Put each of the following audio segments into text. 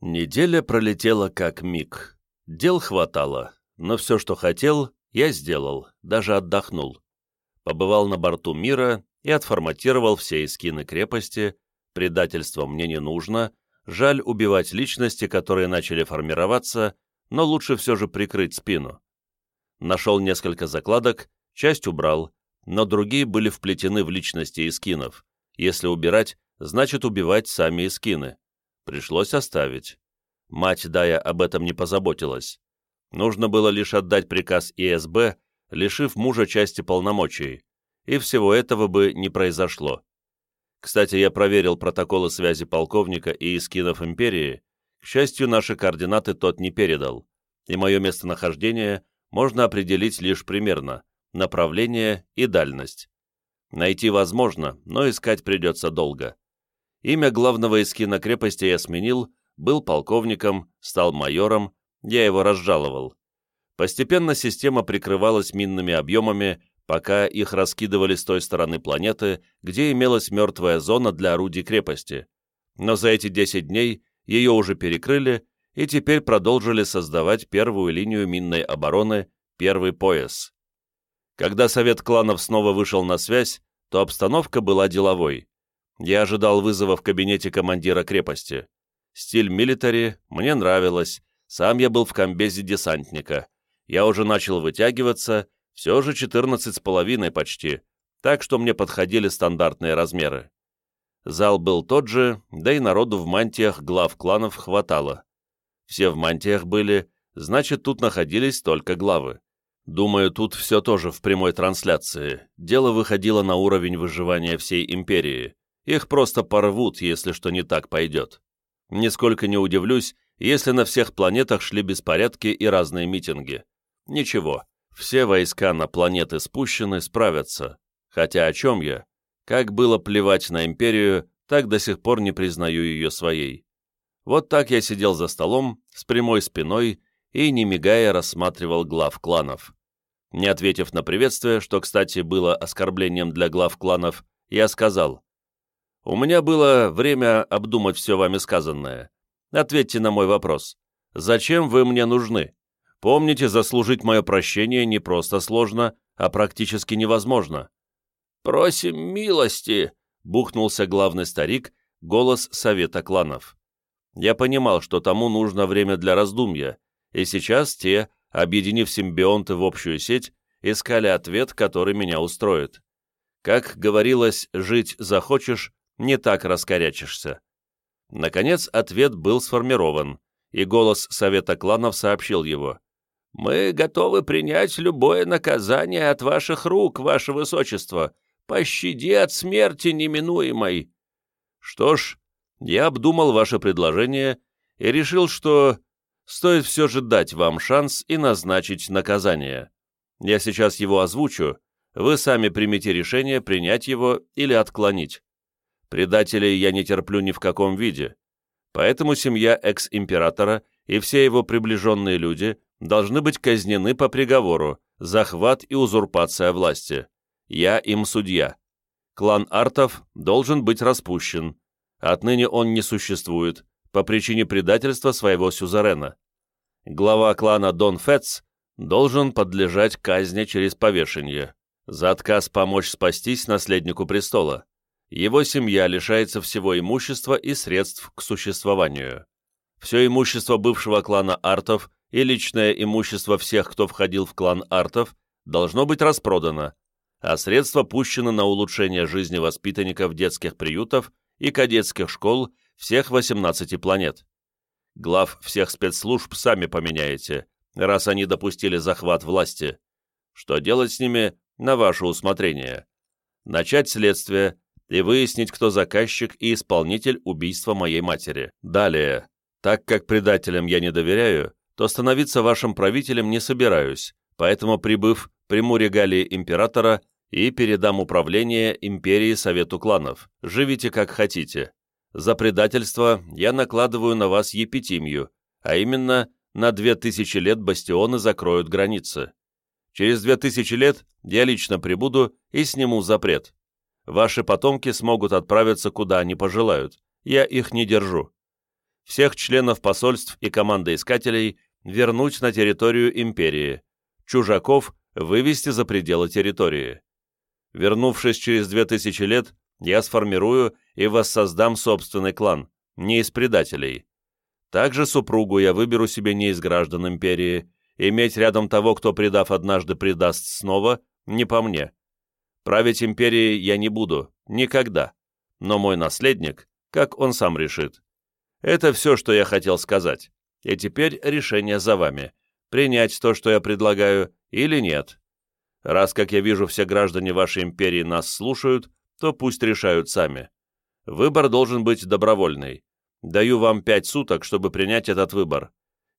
Неделя пролетела как миг. Дел хватало, но все, что хотел, я сделал, даже отдохнул. Побывал на борту мира и отформатировал все эскины крепости, предательство мне не нужно, жаль убивать личности, которые начали формироваться, но лучше все же прикрыть спину. Нашел несколько закладок, часть убрал, но другие были вплетены в личности эскинов. Если убирать, значит убивать сами эскины. Пришлось оставить. Мать Дая об этом не позаботилась. Нужно было лишь отдать приказ ИСБ, лишив мужа части полномочий, и всего этого бы не произошло. Кстати, я проверил протоколы связи полковника и эскинов Империи. К счастью, наши координаты тот не передал, и мое местонахождение можно определить лишь примерно, направление и дальность. Найти возможно, но искать придется долго. Имя главного эскина крепости я сменил, был полковником, стал майором, я его разжаловал. Постепенно система прикрывалась минными объемами, пока их раскидывали с той стороны планеты, где имелась мертвая зона для орудий крепости. Но за эти 10 дней ее уже перекрыли и теперь продолжили создавать первую линию минной обороны, первый пояс. Когда Совет кланов снова вышел на связь, то обстановка была деловой. Я ожидал вызова в кабинете командира крепости. Стиль милитари мне нравилось, сам я был в комбезе десантника. Я уже начал вытягиваться, все же 14 с половиной почти, так что мне подходили стандартные размеры. Зал был тот же, да и народу в мантиях глав кланов хватало. Все в мантиях были, значит, тут находились только главы. Думаю, тут все тоже в прямой трансляции. Дело выходило на уровень выживания всей империи. Их просто порвут, если что не так пойдет. Нисколько не удивлюсь, если на всех планетах шли беспорядки и разные митинги. Ничего, все войска на планеты спущены, справятся. Хотя о чем я? Как было плевать на империю, так до сих пор не признаю ее своей. Вот так я сидел за столом, с прямой спиной, и, не мигая, рассматривал глав кланов. Не ответив на приветствие, что, кстати, было оскорблением для глав кланов, я сказал, у меня было время обдумать все вами сказанное. Ответьте на мой вопрос. Зачем вы мне нужны? Помните, заслужить мое прощение не просто сложно, а практически невозможно. «Просим милости!» — бухнулся главный старик, голос совета кланов. Я понимал, что тому нужно время для раздумья, и сейчас те, объединив симбионты в общую сеть, искали ответ, который меня устроит. Как говорилось, жить захочешь, не так раскорячишься. Наконец ответ был сформирован, и голос Совета кланов сообщил его. «Мы готовы принять любое наказание от ваших рук, ваше высочество. Пощади от смерти неминуемой». Что ж, я обдумал ваше предложение и решил, что стоит все же дать вам шанс и назначить наказание. Я сейчас его озвучу, вы сами примите решение принять его или отклонить. Предателей я не терплю ни в каком виде. Поэтому семья экс-императора и все его приближенные люди должны быть казнены по приговору, захват и узурпация власти. Я им судья. Клан Артов должен быть распущен. Отныне он не существует по причине предательства своего сюзерена. Глава клана Дон Фетц должен подлежать казни через повешение за отказ помочь спастись наследнику престола его семья лишается всего имущества и средств к существованию. Все имущество бывшего клана Артов и личное имущество всех, кто входил в клан Артов, должно быть распродано, а средства пущены на улучшение жизни воспитанников детских приютов и кадетских школ всех 18 планет. Глав всех спецслужб сами поменяете, раз они допустили захват власти. Что делать с ними, на ваше усмотрение. Начать следствие, и выяснить, кто заказчик и исполнитель убийства моей матери. Далее, так как предателям я не доверяю, то становиться вашим правителем не собираюсь, поэтому, прибыв, приму регалии императора и передам управление империи Совету кланов. Живите как хотите. За предательство я накладываю на вас епитимию, а именно на две тысячи лет бастионы закроют границы. Через две тысячи лет я лично прибуду и сниму запрет. Ваши потомки смогут отправиться куда они пожелают. Я их не держу. всех членов посольств и команды искателей вернуть на территорию империи, чужаков вывести за пределы территории. Вернувшись через две тысячи лет, я сформирую и воссоздам собственный клан, не из предателей. Также супругу я выберу себе не из граждан империи, иметь рядом того, кто, предав однажды, предаст снова, не по мне. Править империей я не буду, никогда. Но мой наследник, как он сам решит. Это все, что я хотел сказать. И теперь решение за вами. Принять то, что я предлагаю, или нет. Раз, как я вижу, все граждане вашей империи нас слушают, то пусть решают сами. Выбор должен быть добровольный. Даю вам пять суток, чтобы принять этот выбор.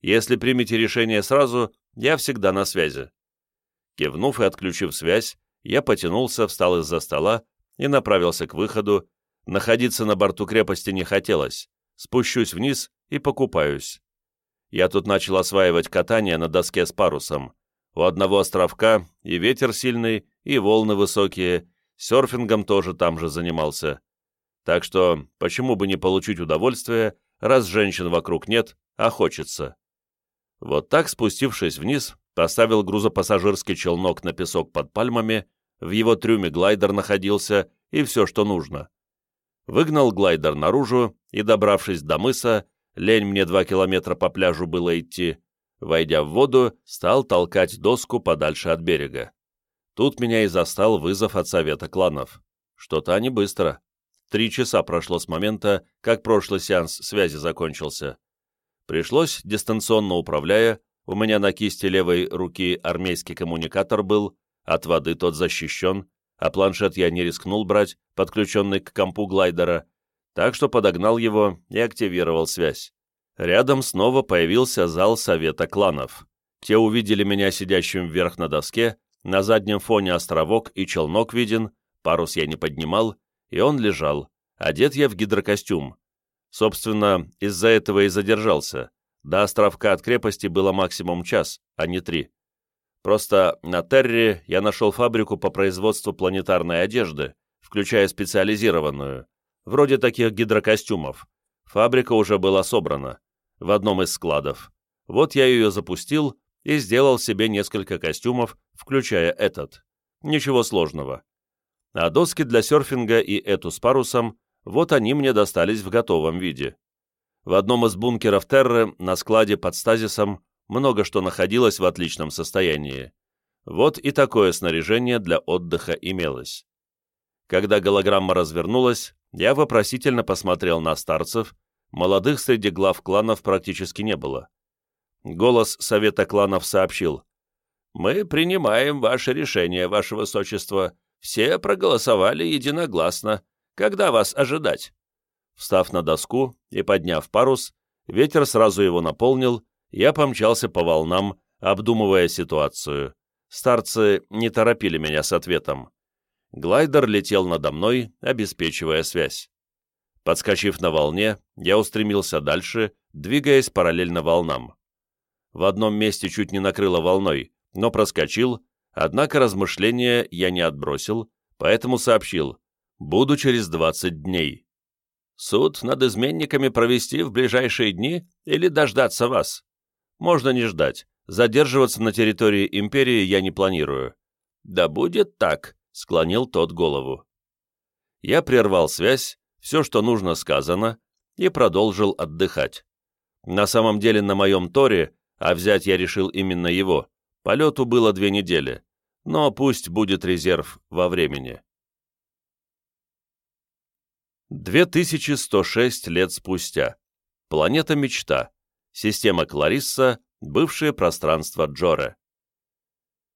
Если примете решение сразу, я всегда на связи». Кивнув и отключив связь, я потянулся, встал из-за стола и направился к выходу. Находиться на борту крепости не хотелось. Спущусь вниз и покупаюсь. Я тут начал осваивать катание на доске с парусом. У одного островка и ветер сильный, и волны высокие, серфингом тоже там же занимался. Так что почему бы не получить удовольствие, раз женщин вокруг нет, а хочется. Вот так, спустившись вниз, поставил грузопассажирский челнок на песок под пальмами, в его трюме глайдер находился и все, что нужно. Выгнал глайдер наружу и, добравшись до мыса, лень мне два километра по пляжу было идти, войдя в воду, стал толкать доску подальше от берега. Тут меня и застал вызов от совета кланов. Что-то они быстро. Три часа прошло с момента, как прошлый сеанс связи закончился. Пришлось, дистанционно управляя, у меня на кисти левой руки армейский коммуникатор был, от воды тот защищен, а планшет я не рискнул брать, подключенный к компу глайдера, так что подогнал его и активировал связь. Рядом снова появился зал совета кланов. Те увидели меня сидящим вверх на доске, на заднем фоне островок и челнок виден, парус я не поднимал, и он лежал, одет я в гидрокостюм, Собственно, из-за этого и задержался. До островка от крепости было максимум час, а не три. Просто на Терре я нашел фабрику по производству планетарной одежды, включая специализированную, вроде таких гидрокостюмов. Фабрика уже была собрана в одном из складов. Вот я ее запустил и сделал себе несколько костюмов, включая этот. Ничего сложного. А доски для серфинга и эту с парусом вот они мне достались в готовом виде. В одном из бункеров Терры на складе под стазисом много что находилось в отличном состоянии. Вот и такое снаряжение для отдыха имелось. Когда голограмма развернулась, я вопросительно посмотрел на старцев, молодых среди глав кланов практически не было. Голос Совета кланов сообщил, «Мы принимаем ваше решение, ваше высочество. Все проголосовали единогласно. Когда вас ожидать?» Встав на доску и подняв парус, ветер сразу его наполнил, я помчался по волнам, обдумывая ситуацию. Старцы не торопили меня с ответом. Глайдер летел надо мной, обеспечивая связь. Подскочив на волне, я устремился дальше, двигаясь параллельно волнам. В одном месте чуть не накрыло волной, но проскочил, однако размышления я не отбросил, поэтому сообщил Буду через 20 дней. Суд над изменниками провести в ближайшие дни или дождаться вас? Можно не ждать. Задерживаться на территории империи я не планирую. Да будет так, склонил тот голову. Я прервал связь, все, что нужно, сказано, и продолжил отдыхать. На самом деле на моем Торе, а взять я решил именно его, полету было две недели, но пусть будет резерв во времени. 2106 лет спустя. Планета Мечта. Система Кларисса, бывшее пространство Джоре.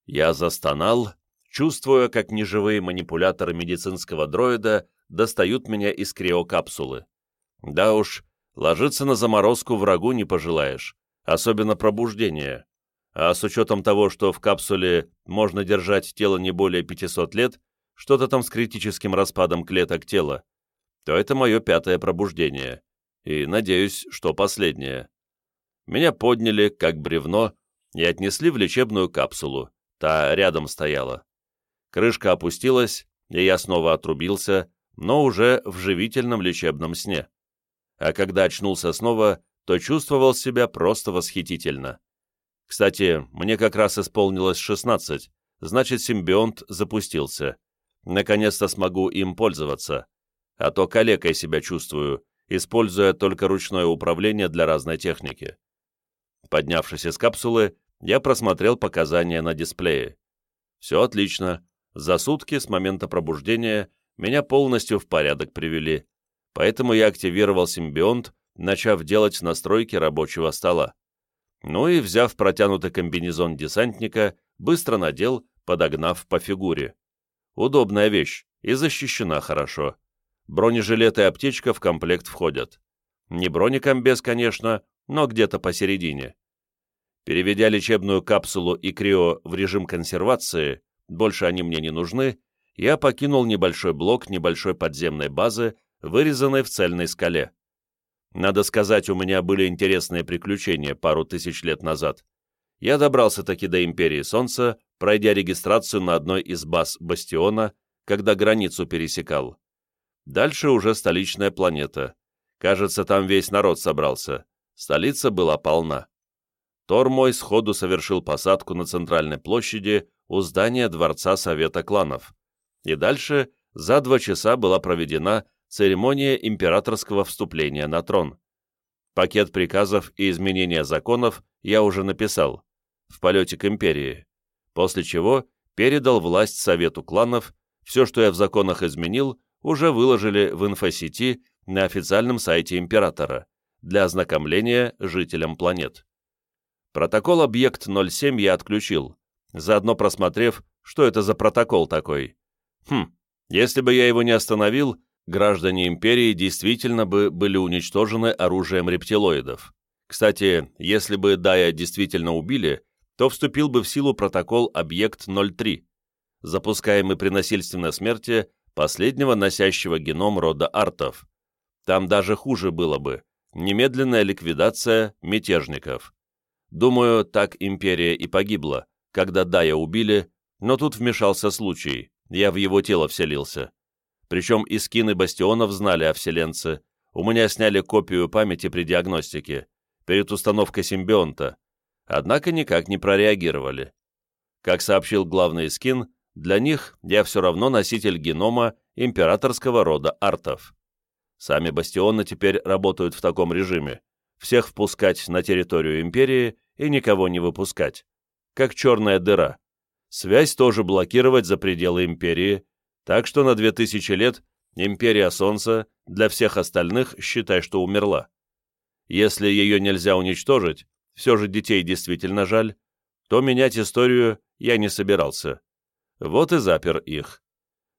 Я застонал, чувствуя, как неживые манипуляторы медицинского дроида достают меня из криокапсулы. Да уж, ложиться на заморозку врагу не пожелаешь, особенно пробуждение. А с учетом того, что в капсуле можно держать тело не более 500 лет, что-то там с критическим распадом клеток тела, то это мое пятое пробуждение, и, надеюсь, что последнее. Меня подняли, как бревно, и отнесли в лечебную капсулу, та рядом стояла. Крышка опустилась, и я снова отрубился, но уже в живительном лечебном сне. а когда очнулся снова, то чувствовал себя просто восхитительно. Кстати, мне как раз исполнилось 16, значит симбионт запустился. Наконец-то смогу им пользоваться. А то калекой себя чувствую, используя только ручное управление для разной техники. Поднявшись из капсулы, я просмотрел показания на дисплее. Все отлично. За сутки с момента пробуждения меня полностью в порядок привели, поэтому я активировал симбионт, начав делать настройки рабочего стола. Ну и, взяв протянутый комбинезон десантника, быстро надел, подогнав по фигуре. Удобная вещь и защищена хорошо. Бронежилет и аптечка в комплект входят. Не бронекомбез, конечно, но где-то посередине. Переведя лечебную капсулу и крио в режим консервации, больше они мне не нужны, я покинул небольшой блок небольшой подземной базы, вырезанной в цельной скале. Надо сказать, у меня были интересные приключения пару тысяч лет назад. Я добрался таки до Империи Солнца, пройдя регистрацию на одной из баз Бастиона, когда границу пересекал. Дальше уже столичная планета. Кажется, там весь народ собрался. Столица была полна. Тор мой сходу совершил посадку на центральной площади у здания Дворца Совета Кланов. И дальше за два часа была проведена церемония императорского вступления на трон. Пакет приказов и изменения законов я уже написал в полете к империи, после чего передал власть Совету кланов, все, что я в законах изменил, уже выложили в инфосети на официальном сайте императора для ознакомления жителям планет. Протокол объект 07 я отключил, заодно просмотрев, что это за протокол такой. Хм, если бы я его не остановил, граждане империи действительно бы были уничтожены оружием рептилоидов. Кстати, если бы Дая действительно убили, то вступил бы в силу протокол объект 03, запускаемый при насильственной смерти последнего носящего геном рода артов. Там даже хуже было бы. Немедленная ликвидация мятежников. Думаю, так империя и погибла, когда Дая убили, но тут вмешался случай, я в его тело вселился. Причем и скины бастионов знали о вселенце, у меня сняли копию памяти при диагностике, перед установкой симбионта, однако никак не прореагировали. Как сообщил главный скин, для них я все равно носитель генома императорского рода артов. Сами бастионы теперь работают в таком режиме. Всех впускать на территорию империи и никого не выпускать. Как черная дыра. Связь тоже блокировать за пределы империи, так что на 2000 лет империя Солнца для всех остальных считай, что умерла. Если ее нельзя уничтожить, все же детей действительно жаль, то менять историю я не собирался. Вот и запер их.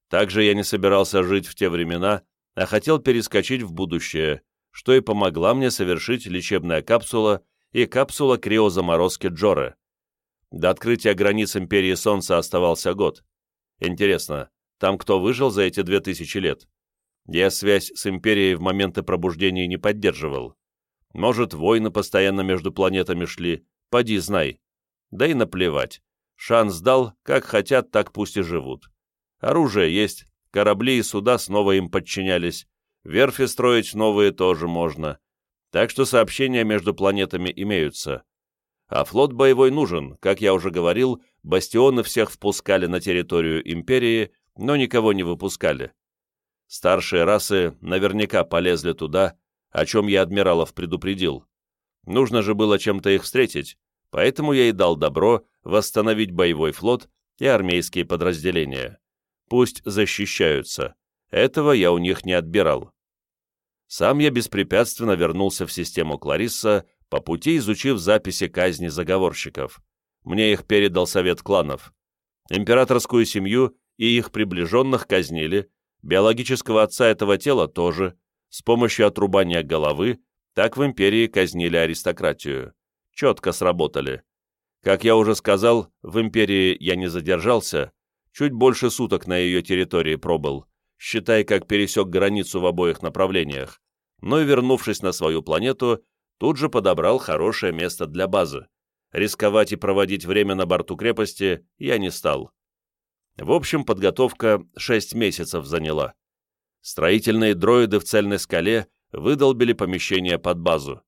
Также я не собирался жить в те времена, а хотел перескочить в будущее, что и помогла мне совершить лечебная капсула и капсула криозаморозки Джоры. До открытия границ Империи Солнца оставался год. Интересно, там кто выжил за эти две тысячи лет? Я связь с Империей в моменты пробуждения не поддерживал. Может, войны постоянно между планетами шли, поди знай. Да и наплевать. Шанс дал, как хотят, так пусть и живут. Оружие есть, корабли и суда снова им подчинялись, верфи строить новые тоже можно. Так что сообщения между планетами имеются. А флот боевой нужен, как я уже говорил, бастионы всех впускали на территорию Империи, но никого не выпускали. Старшие расы наверняка полезли туда, о чем я адмиралов предупредил. Нужно же было чем-то их встретить, поэтому я и дал добро восстановить боевой флот и армейские подразделения. Пусть защищаются. Этого я у них не отбирал. Сам я беспрепятственно вернулся в систему Кларисса, по пути изучив записи казни заговорщиков. Мне их передал совет кланов. Императорскую семью и их приближенных казнили, биологического отца этого тела тоже, с помощью отрубания головы, так в империи казнили аристократию. Четко сработали. Как я уже сказал, в империи я не задержался, чуть больше суток на ее территории пробыл, считай, как пересек границу в обоих направлениях, но и вернувшись на свою планету, тут же подобрал хорошее место для базы. Рисковать и проводить время на борту крепости я не стал. В общем, подготовка 6 месяцев заняла. Строительные дроиды в цельной скале выдолбили помещение под базу.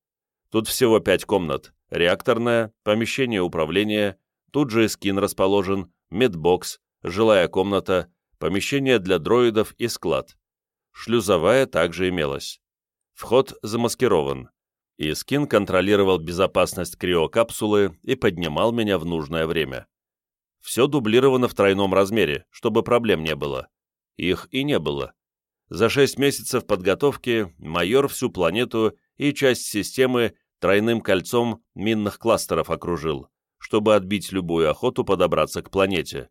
Тут всего пять комнат, реакторная, помещение управления, тут же скин расположен, медбокс, жилая комната, помещение для дроидов и склад. Шлюзовая также имелась. Вход замаскирован. И скин контролировал безопасность криокапсулы и поднимал меня в нужное время. Все дублировано в тройном размере, чтобы проблем не было. Их и не было. За шесть месяцев подготовки майор всю планету и часть системы тройным кольцом минных кластеров окружил, чтобы отбить любую охоту подобраться к планете.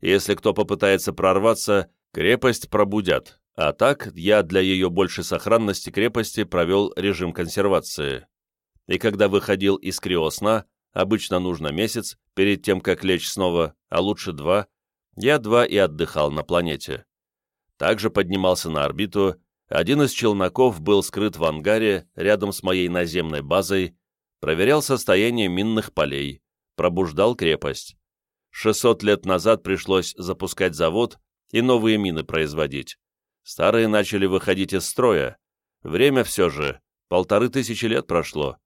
Если кто попытается прорваться, крепость пробудят, а так я для ее большей сохранности крепости провел режим консервации. И когда выходил из криосна, обычно нужно месяц, перед тем, как лечь снова, а лучше два, я два и отдыхал на планете. Также поднимался на орбиту, один из челноков был скрыт в ангаре рядом с моей наземной базой, проверял состояние минных полей, пробуждал крепость. 600 лет назад пришлось запускать завод и новые мины производить. Старые начали выходить из строя. Время все же, полторы тысячи лет прошло.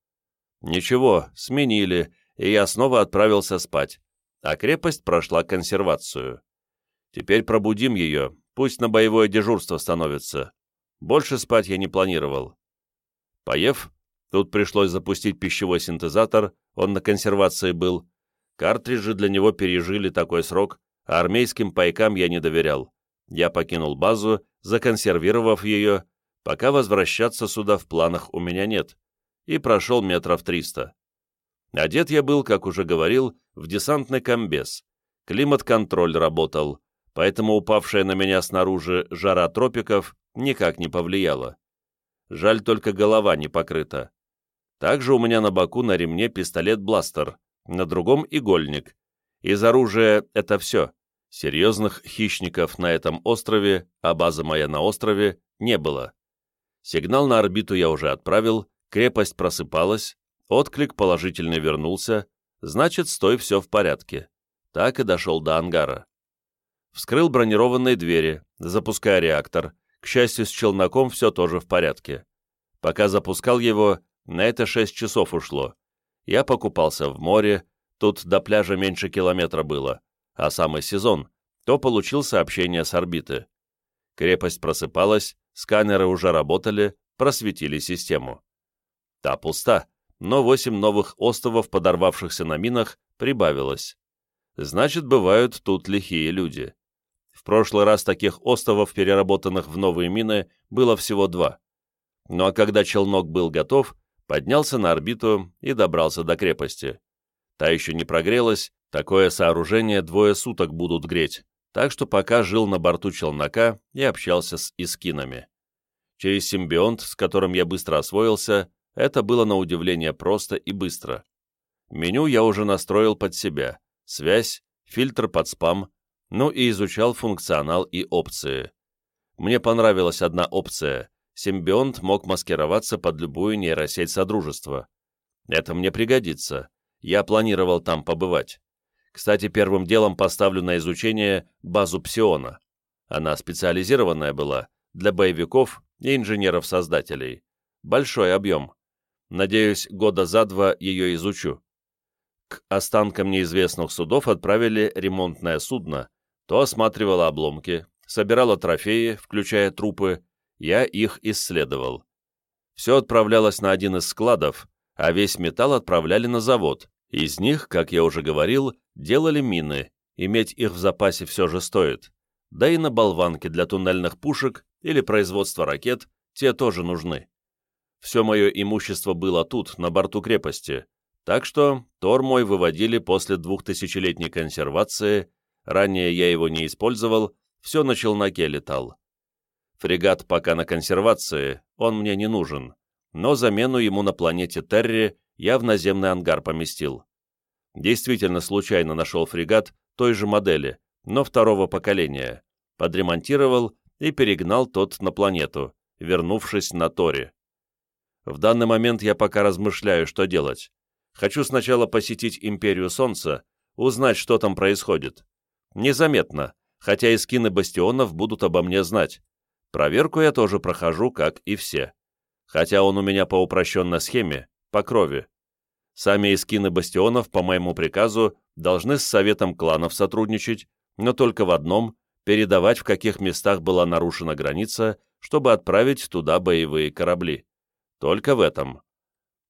Ничего, сменили, и я снова отправился спать, а крепость прошла консервацию. Теперь пробудим ее, пусть на боевое дежурство становится. Больше спать я не планировал. Поев, тут пришлось запустить пищевой синтезатор, он на консервации был. Картриджи для него пережили такой срок, а армейским пайкам я не доверял. Я покинул базу законсервировав ее, пока возвращаться сюда в планах у меня нет, и прошел метров триста. Одет я был, как уже говорил, в десантный комбез. Климат-контроль работал, поэтому упавшая на меня снаружи жара тропиков никак не повлияла. Жаль, только голова не покрыта. Также у меня на боку на ремне пистолет-бластер, на другом игольник. Из оружия это все. Серьезных хищников на этом острове, а база моя на острове, не было. Сигнал на орбиту я уже отправил, крепость просыпалась, отклик положительный вернулся, значит, стой, все в порядке. Так и дошел до ангара. Вскрыл бронированные двери, запуская реактор. К счастью, с челноком все тоже в порядке. Пока запускал его, на это 6 часов ушло. Я покупался в море, тут до пляжа меньше километра было а самый сезон, то получил сообщение с орбиты. Крепость просыпалась, сканеры уже работали, просветили систему. Та пуста, но восемь новых островов, подорвавшихся на минах, прибавилось. Значит, бывают тут лихие люди. В прошлый раз таких островов, переработанных в новые мины, было всего два. Ну а когда челнок был готов, поднялся на орбиту и добрался до крепости. Та еще не прогрелась, Такое сооружение двое суток будут греть, так что пока жил на борту челнока и общался с искинами. Через симбионт, с которым я быстро освоился, это было на удивление просто и быстро. Меню я уже настроил под себя, связь, фильтр под спам, ну и изучал функционал и опции. Мне понравилась одна опция. Симбионт мог маскироваться под любую нейросеть Содружества. Это мне пригодится. Я планировал там побывать. Кстати, первым делом поставлю на изучение базу Псиона. Она специализированная была для боевиков и инженеров-создателей. Большой объем. Надеюсь, года за два ее изучу. К останкам неизвестных судов отправили ремонтное судно, то осматривало обломки, собирало трофеи, включая трупы, я их исследовал. Все отправлялось на один из складов, а весь металл отправляли на завод. Из них, как я уже говорил, Делали мины, иметь их в запасе все же стоит. Да и на болванки для туннельных пушек или производства ракет те тоже нужны. Все мое имущество было тут, на борту крепости, так что Тор мой выводили после двухтысячелетней консервации, ранее я его не использовал, все на челноке летал. Фрегат пока на консервации, он мне не нужен, но замену ему на планете Терри я в наземный ангар поместил. Действительно случайно нашел фрегат той же модели, но второго поколения, подремонтировал и перегнал тот на планету, вернувшись на Торе. В данный момент я пока размышляю, что делать. Хочу сначала посетить Империю Солнца, узнать, что там происходит. Незаметно, хотя и скины бастионов будут обо мне знать. Проверку я тоже прохожу, как и все. хотя он у меня по упрощенной схеме, по крови. Сами эскины бастионов, по моему приказу, должны с советом кланов сотрудничать, но только в одном — передавать, в каких местах была нарушена граница, чтобы отправить туда боевые корабли. Только в этом.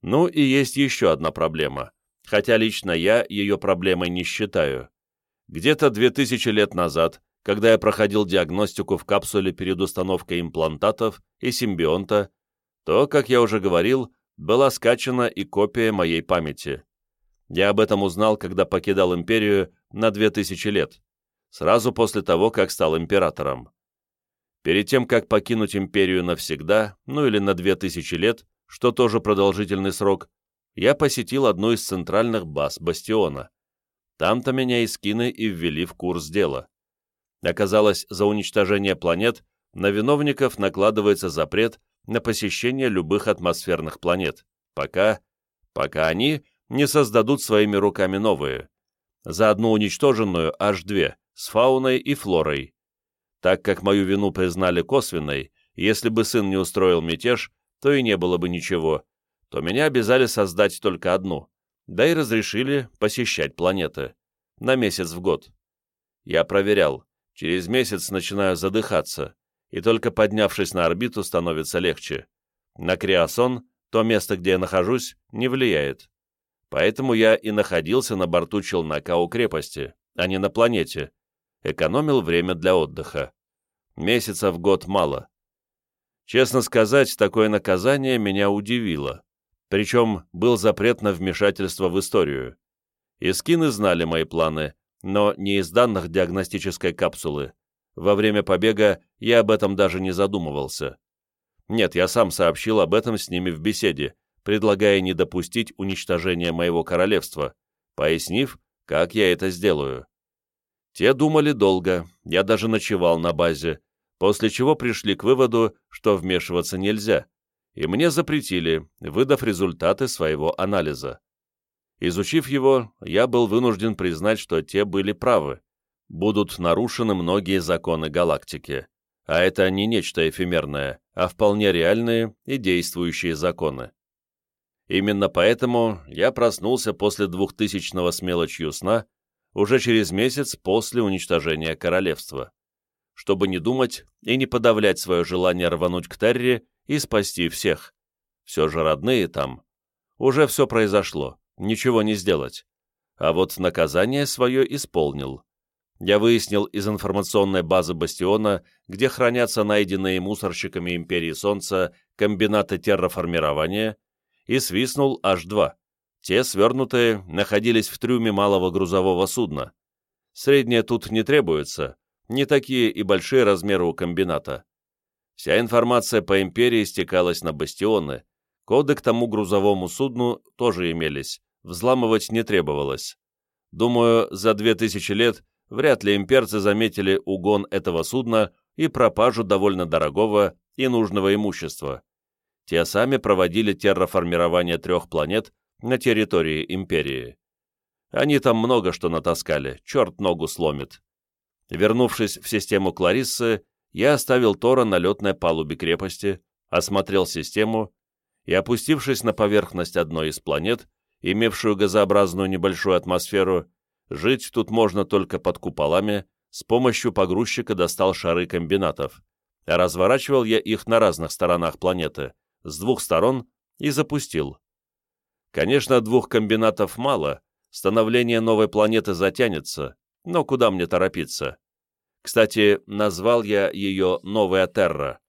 Ну и есть еще одна проблема, хотя лично я ее проблемой не считаю. Где-то 2000 лет назад, когда я проходил диагностику в капсуле перед установкой имплантатов и симбионта, то, как я уже говорил, была скачана и копия моей памяти. Я об этом узнал, когда покидал империю на 2000 лет, сразу после того, как стал императором. Перед тем, как покинуть империю навсегда, ну или на 2000 лет, что тоже продолжительный срок, я посетил одну из центральных баз Бастиона. Там-то меня и скины и ввели в курс дела. Оказалось, за уничтожение планет на виновников накладывается запрет на посещение любых атмосферных планет, пока, пока они не создадут своими руками новые. За одну уничтоженную аж две, с фауной и флорой. Так как мою вину признали косвенной, если бы сын не устроил мятеж, то и не было бы ничего, то меня обязали создать только одну, да и разрешили посещать планеты. На месяц в год. Я проверял. Через месяц начинаю задыхаться и только поднявшись на орбиту становится легче. На криосон, то место, где я нахожусь, не влияет. Поэтому я и находился на борту челнока у крепости, а не на планете. Экономил время для отдыха. Месяца в год мало. Честно сказать, такое наказание меня удивило. Причем был запрет на вмешательство в историю. Искины знали мои планы, но не из данных диагностической капсулы, во время побега я об этом даже не задумывался. Нет, я сам сообщил об этом с ними в беседе, предлагая не допустить уничтожения моего королевства, пояснив, как я это сделаю. Те думали долго, я даже ночевал на базе, после чего пришли к выводу, что вмешиваться нельзя, и мне запретили, выдав результаты своего анализа. Изучив его, я был вынужден признать, что те были правы будут нарушены многие законы галактики, а это не нечто эфемерное, а вполне реальные и действующие законы. Именно поэтому я проснулся после двухтысячного с мелочью сна уже через месяц после уничтожения королевства, чтобы не думать и не подавлять свое желание рвануть к Терри и спасти всех. Все же родные там. Уже все произошло, ничего не сделать. А вот наказание свое исполнил я выяснил из информационной базы Бастиона, где хранятся найденные мусорщиками Империи Солнца комбинаты терраформирования, и свистнул аж два. Те, свернутые, находились в трюме малого грузового судна. Средние тут не требуется, не такие и большие размеры у комбината. Вся информация по Империи стекалась на бастионы, коды к тому грузовому судну тоже имелись, взламывать не требовалось. Думаю, за две тысячи лет вряд ли имперцы заметили угон этого судна и пропажу довольно дорогого и нужного имущества. Те сами проводили терраформирование трех планет на территории империи. Они там много что натаскали, черт ногу сломит. Вернувшись в систему Клариссы, я оставил Тора на летной палубе крепости, осмотрел систему и, опустившись на поверхность одной из планет, имевшую газообразную небольшую атмосферу, Жить тут можно только под куполами, с помощью погрузчика достал шары комбинатов. разворачивал я их на разных сторонах планеты, с двух сторон, и запустил. Конечно, двух комбинатов мало, становление новой планеты затянется, но куда мне торопиться? Кстати, назвал я ее «Новая Терра».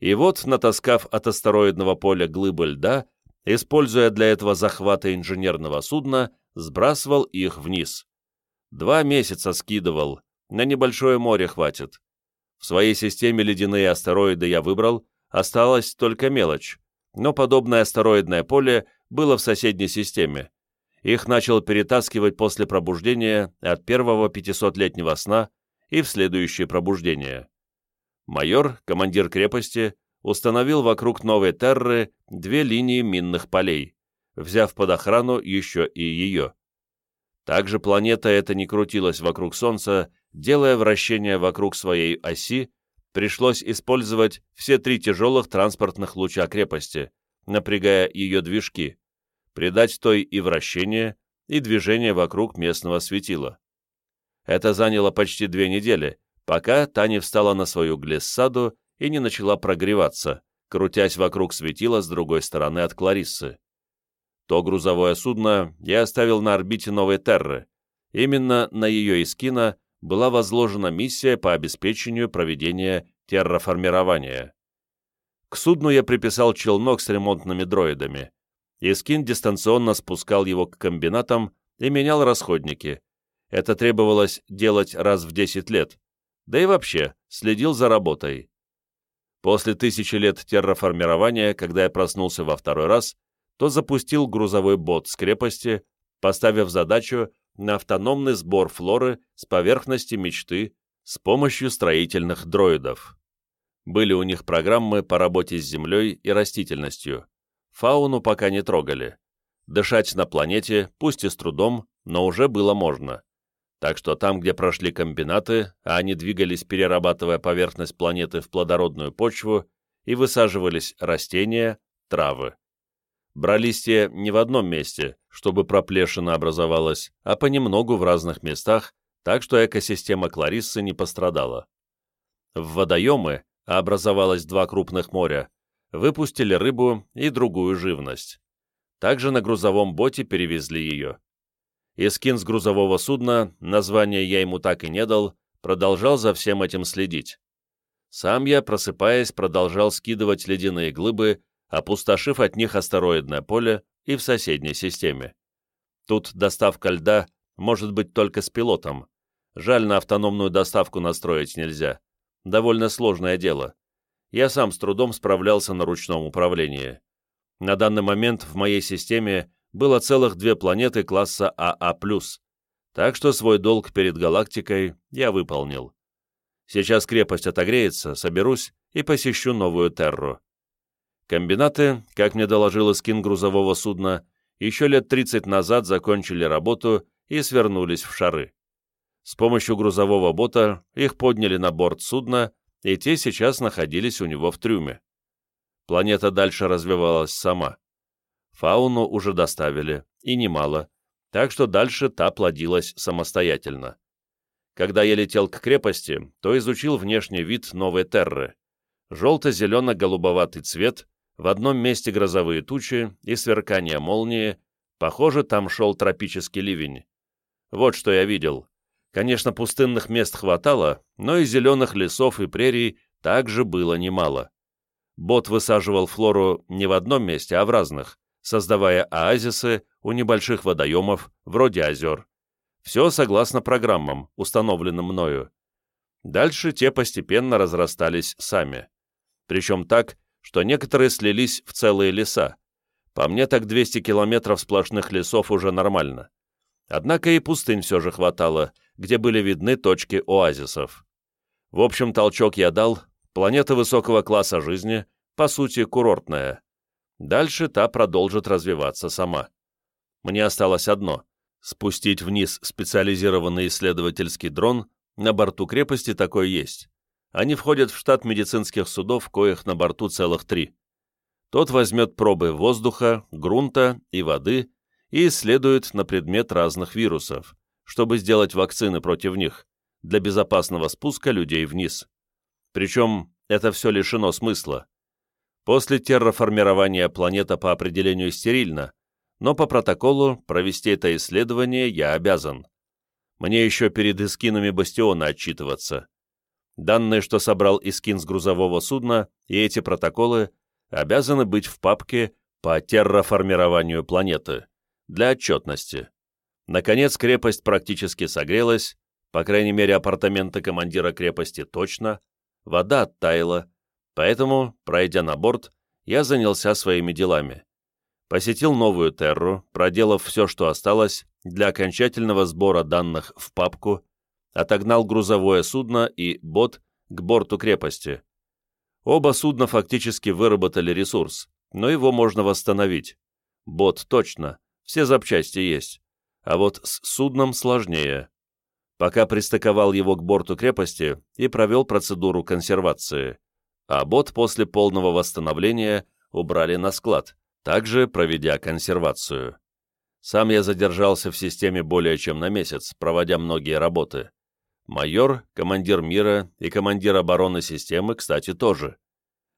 И вот, натаскав от астероидного поля глыбы льда, используя для этого захвата инженерного судна, сбрасывал их вниз. Два месяца скидывал, на небольшое море хватит. В своей системе ледяные астероиды я выбрал, осталась только мелочь, но подобное астероидное поле было в соседней системе. Их начал перетаскивать после пробуждения от первого пятисотлетнего сна и в следующее пробуждение. Майор, командир крепости, установил вокруг Новой Терры две линии минных полей взяв под охрану еще и ее. Также планета эта не крутилась вокруг Солнца, делая вращение вокруг своей оси, пришлось использовать все три тяжелых транспортных луча крепости, напрягая ее движки, придать той и вращение, и движение вокруг местного светила. Это заняло почти две недели, пока та не встала на свою глиссаду и не начала прогреваться, крутясь вокруг светила с другой стороны от Клариссы. То грузовое судно я оставил на орбите Новой Терры. Именно на ее Искина была возложена миссия по обеспечению проведения терраформирования. К судну я приписал челнок с ремонтными дроидами. Искин дистанционно спускал его к комбинатам и менял расходники. Это требовалось делать раз в 10 лет. Да и вообще, следил за работой. После тысячи лет терраформирования, когда я проснулся во второй раз, то запустил грузовой бот с крепости, поставив задачу на автономный сбор флоры с поверхности мечты с помощью строительных дроидов. Были у них программы по работе с землей и растительностью. Фауну пока не трогали. Дышать на планете, пусть и с трудом, но уже было можно. Так что там, где прошли комбинаты, а они двигались, перерабатывая поверхность планеты в плодородную почву, и высаживались растения, травы. Брались те не в одном месте, чтобы проплешина образовалась, а понемногу в разных местах, так что экосистема Клариссы не пострадала. В водоемы, а образовалось два крупных моря, выпустили рыбу и другую живность. Также на грузовом боте перевезли ее. Искин с грузового судна, название я ему так и не дал, продолжал за всем этим следить. Сам я, просыпаясь, продолжал скидывать ледяные глыбы опустошив от них астероидное поле и в соседней системе. Тут доставка льда может быть только с пилотом. Жаль, на автономную доставку настроить нельзя. Довольно сложное дело. Я сам с трудом справлялся на ручном управлении. На данный момент в моей системе было целых две планеты класса АА+, так что свой долг перед галактикой я выполнил. Сейчас крепость отогреется, соберусь и посещу новую Терру. Комбинаты, как мне доложил скин грузового судна, еще лет 30 назад закончили работу и свернулись в шары. С помощью грузового бота их подняли на борт судна, и те сейчас находились у него в трюме. Планета дальше развивалась сама. Фауну уже доставили, и немало, так что дальше та плодилась самостоятельно. Когда я летел к крепости, то изучил внешний вид новой Терры. Желто-зелено-голубоватый цвет, в одном месте грозовые тучи и сверкание молнии, похоже, там шел тропический ливень. Вот что я видел. Конечно, пустынных мест хватало, но и зеленых лесов и прерий также было немало. Бот высаживал флору не в одном месте, а в разных, создавая оазисы у небольших водоемов, вроде озер. Все согласно программам, установленным мною. Дальше те постепенно разрастались сами. Причем так, что некоторые слились в целые леса. По мне так 200 километров сплошных лесов уже нормально. Однако и пустынь все же хватало, где были видны точки оазисов. В общем, толчок я дал, планета высокого класса жизни, по сути, курортная. Дальше та продолжит развиваться сама. Мне осталось одно — спустить вниз специализированный исследовательский дрон, на борту крепости такой есть. Они входят в штат медицинских судов, коих на борту целых три. Тот возьмет пробы воздуха, грунта и воды и исследует на предмет разных вирусов, чтобы сделать вакцины против них, для безопасного спуска людей вниз. Причем это все лишено смысла. После терраформирования планета по определению стерильна, но по протоколу провести это исследование я обязан. Мне еще перед эскинами бастиона отчитываться. Данные, что собрал Искин с грузового судна, и эти протоколы обязаны быть в папке по терраформированию планеты для отчетности. Наконец, крепость практически согрелась, по крайней мере, апартаменты командира крепости точно, вода оттаяла, поэтому, пройдя на борт, я занялся своими делами. Посетил новую Терру, проделав все, что осталось, для окончательного сбора данных в папку, отогнал грузовое судно и бот к борту крепости. Оба судна фактически выработали ресурс, но его можно восстановить. Бот точно, все запчасти есть. А вот с судном сложнее. пока пристыковал его к борту крепости и провел процедуру консервации, а бот после полного восстановления убрали на склад, также проведя консервацию. Сам я задержался в системе более чем на месяц, проводя многие работы. Майор, командир мира и командир обороны системы, кстати, тоже.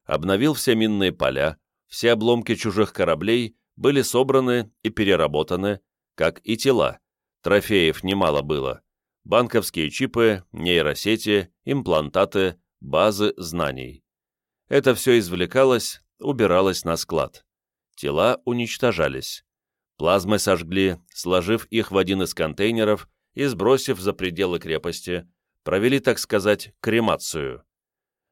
Обновил все минные поля, все обломки чужих кораблей были собраны и переработаны, как и тела. Трофеев немало было. Банковские чипы, нейросети, имплантаты, базы знаний. Это все извлекалось, убиралось на склад. Тела уничтожались. Плазмы сожгли, сложив их в один из контейнеров и сбросив за пределы крепости, провели, так сказать, кремацию.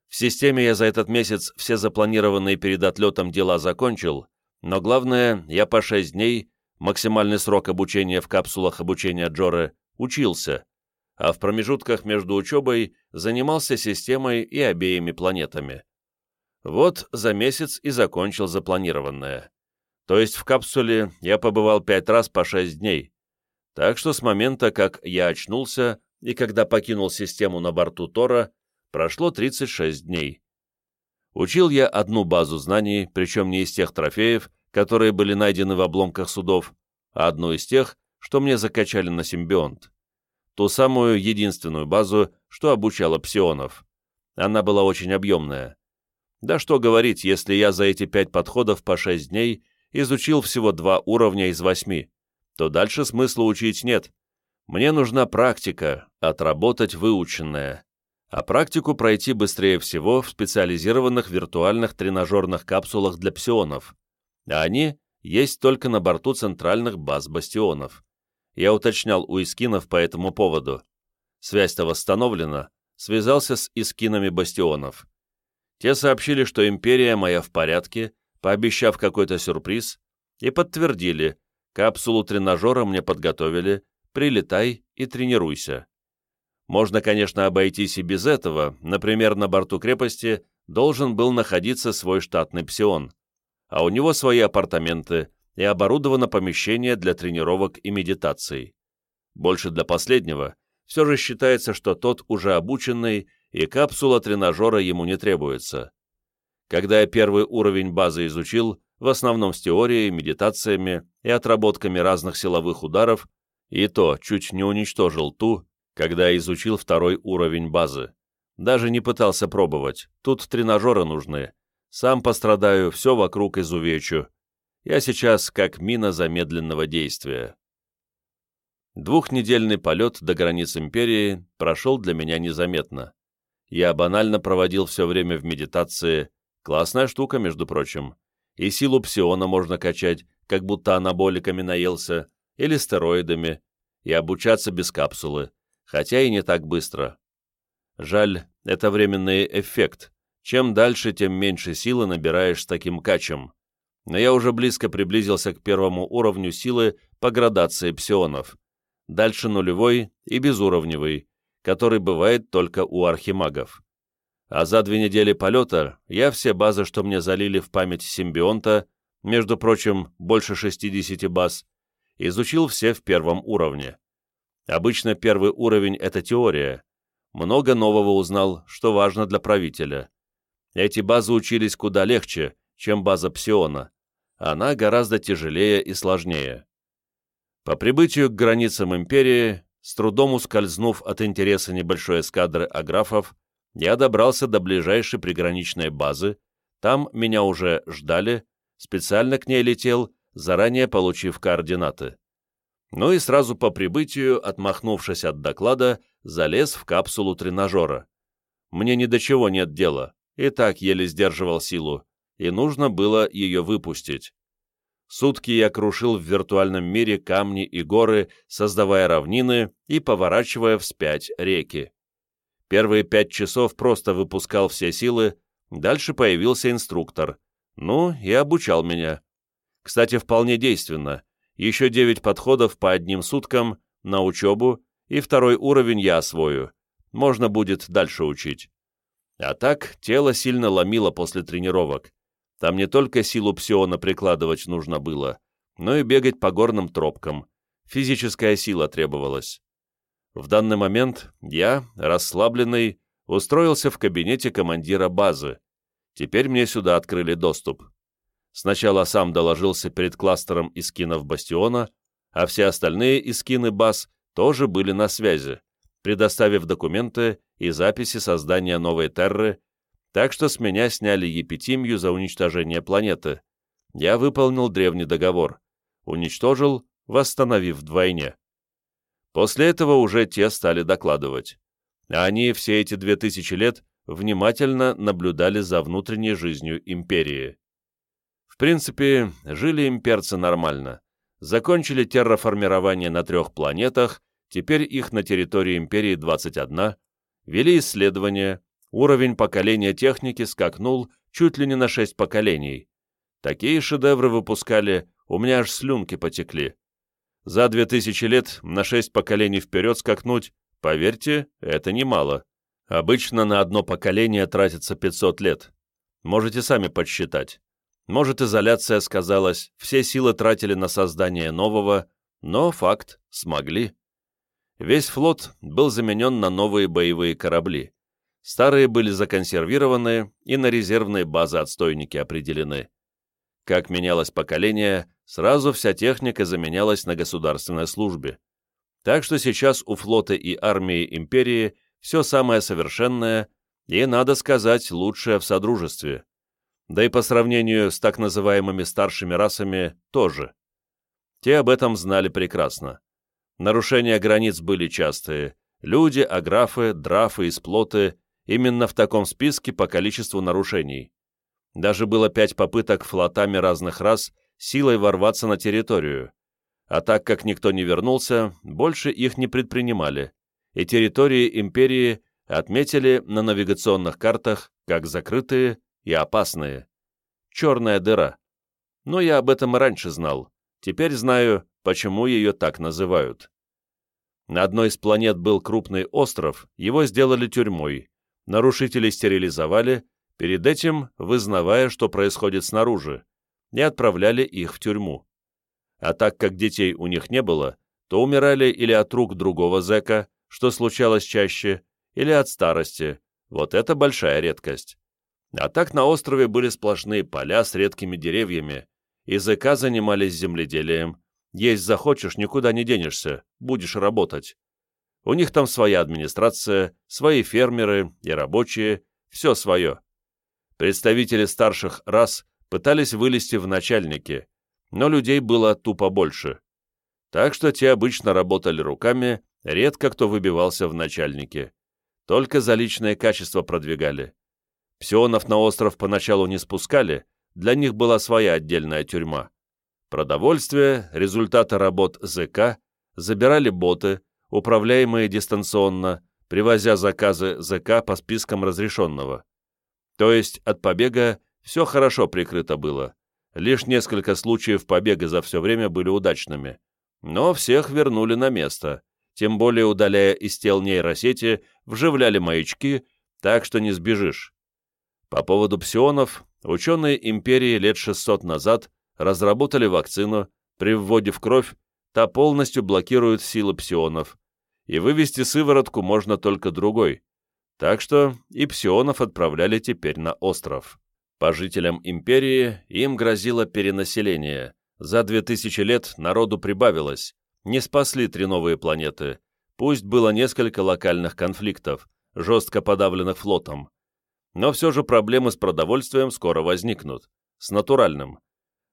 В системе я за этот месяц все запланированные перед отлетом дела закончил, но главное, я по 6 дней, максимальный срок обучения в капсулах обучения Джоры, учился, а в промежутках между учебой занимался системой и обеими планетами. Вот за месяц и закончил запланированное. То есть в капсуле я побывал пять раз по шесть дней. Так что с момента, как я очнулся и когда покинул систему на борту Тора, прошло 36 дней. Учил я одну базу знаний, причем не из тех трофеев, которые были найдены в обломках судов, а одну из тех, что мне закачали на симбионт. Ту самую единственную базу, что обучала псионов. Она была очень объемная. Да что говорить, если я за эти пять подходов по шесть дней изучил всего два уровня из восьми, то дальше смысла учить нет. Мне нужна практика, отработать выученное. А практику пройти быстрее всего в специализированных виртуальных тренажерных капсулах для псионов. А они есть только на борту центральных баз бастионов. Я уточнял у искинов по этому поводу. Связь-то восстановлена, связался с искинами бастионов. Те сообщили, что империя моя в порядке, пообещав какой-то сюрприз, и подтвердили, капсулу тренажера мне подготовили, прилетай и тренируйся. Можно, конечно, обойтись и без этого, например, на борту крепости должен был находиться свой штатный псион, а у него свои апартаменты и оборудовано помещение для тренировок и медитаций. Больше для последнего, все же считается, что тот уже обученный, и капсула тренажера ему не требуется. Когда я первый уровень базы изучил, в основном с теорией, медитациями и отработками разных силовых ударов, и то чуть не уничтожил ту, когда изучил второй уровень базы. Даже не пытался пробовать, тут тренажеры нужны. Сам пострадаю, все вокруг изувечу. Я сейчас как мина замедленного действия. Двухнедельный полет до границ Империи прошел для меня незаметно. Я банально проводил все время в медитации, Классная штука, между прочим. И силу псиона можно качать, как будто анаболиками наелся, или стероидами, и обучаться без капсулы, хотя и не так быстро. Жаль, это временный эффект. Чем дальше, тем меньше силы набираешь с таким качем. Но я уже близко приблизился к первому уровню силы по градации псионов. Дальше нулевой и безуровневый, который бывает только у архимагов. А за две недели полета я все базы, что мне залили в память симбионта, между прочим, больше 60 баз, изучил все в первом уровне. Обычно первый уровень — это теория. Много нового узнал, что важно для правителя. Эти базы учились куда легче, чем база Псиона. Она гораздо тяжелее и сложнее. По прибытию к границам империи, с трудом ускользнув от интереса небольшой эскадры аграфов, я добрался до ближайшей приграничной базы, там меня уже ждали, специально к ней летел, заранее получив координаты. Ну и сразу по прибытию, отмахнувшись от доклада, залез в капсулу тренажера. Мне ни до чего нет дела, и так еле сдерживал силу, и нужно было ее выпустить. Сутки я крушил в виртуальном мире камни и горы, создавая равнины и поворачивая вспять реки. Первые пять часов просто выпускал все силы, дальше появился инструктор. Ну, и обучал меня. Кстати, вполне действенно. Еще девять подходов по одним суткам на учебу, и второй уровень я освою. Можно будет дальше учить. А так, тело сильно ломило после тренировок. Там не только силу псиона прикладывать нужно было, но и бегать по горным тропкам. Физическая сила требовалась. В данный момент я, расслабленный, устроился в кабинете командира базы. Теперь мне сюда открыли доступ. Сначала сам доложился перед кластером искинов Бастиона, а все остальные искины баз тоже были на связи, предоставив документы и записи создания новой Терры, так что с меня сняли епитимию за уничтожение планеты. Я выполнил древний договор, уничтожил, восстановив вдвойне. После этого уже те стали докладывать. А они все эти две тысячи лет внимательно наблюдали за внутренней жизнью империи. В принципе, жили имперцы нормально. Закончили терраформирование на трех планетах, теперь их на территории империи 21, вели исследования, уровень поколения техники скакнул чуть ли не на шесть поколений. Такие шедевры выпускали, у меня аж слюнки потекли. За две тысячи лет на шесть поколений вперед скакнуть, поверьте, это немало. Обычно на одно поколение тратится 500 лет. Можете сами подсчитать. Может, изоляция сказалась, все силы тратили на создание нового, но факт – смогли. Весь флот был заменен на новые боевые корабли. Старые были законсервированы и на резервные базы отстойники определены. Как менялось поколение, сразу вся техника заменялась на государственной службе. Так что сейчас у флота и армии империи все самое совершенное и, надо сказать, лучшее в Содружестве. Да и по сравнению с так называемыми старшими расами тоже. Те об этом знали прекрасно. Нарушения границ были частые. Люди, аграфы, драфы и сплоты именно в таком списке по количеству нарушений. Даже было пять попыток флотами разных рас силой ворваться на территорию. А так как никто не вернулся, больше их не предпринимали, и территории империи отметили на навигационных картах как закрытые и опасные. Черная дыра. Но я об этом раньше знал. Теперь знаю, почему ее так называют. На одной из планет был крупный остров, его сделали тюрьмой. Нарушителей стерилизовали, перед этим вызнавая, что происходит снаружи, и отправляли их в тюрьму. А так как детей у них не было, то умирали или от рук другого зэка, что случалось чаще, или от старости. Вот это большая редкость. А так на острове были сплошные поля с редкими деревьями, и зэка занимались земледелием. Есть захочешь, никуда не денешься, будешь работать. У них там своя администрация, свои фермеры и рабочие, все свое. Представители старших рас пытались вылезти в начальники, но людей было тупо больше. Так что те обычно работали руками, редко кто выбивался в начальники. Только за личное качество продвигали. Псионов на остров поначалу не спускали, для них была своя отдельная тюрьма. Продовольствие, результаты работ ЗК забирали боты, управляемые дистанционно, привозя заказы ЗК по спискам разрешенного. То есть от побега все хорошо прикрыто было. Лишь несколько случаев побега за все время были удачными. Но всех вернули на место, тем более удаляя из тел нейросети, вживляли маячки, так что не сбежишь. По поводу псионов, ученые империи лет 600 назад разработали вакцину, при вводе в кровь та полностью блокирует силы псионов, и вывести сыворотку можно только другой, так что и псионов отправляли теперь на остров. По жителям империи им грозило перенаселение. За две тысячи лет народу прибавилось. Не спасли три новые планеты. Пусть было несколько локальных конфликтов, жестко подавленных флотом. Но все же проблемы с продовольствием скоро возникнут. С натуральным.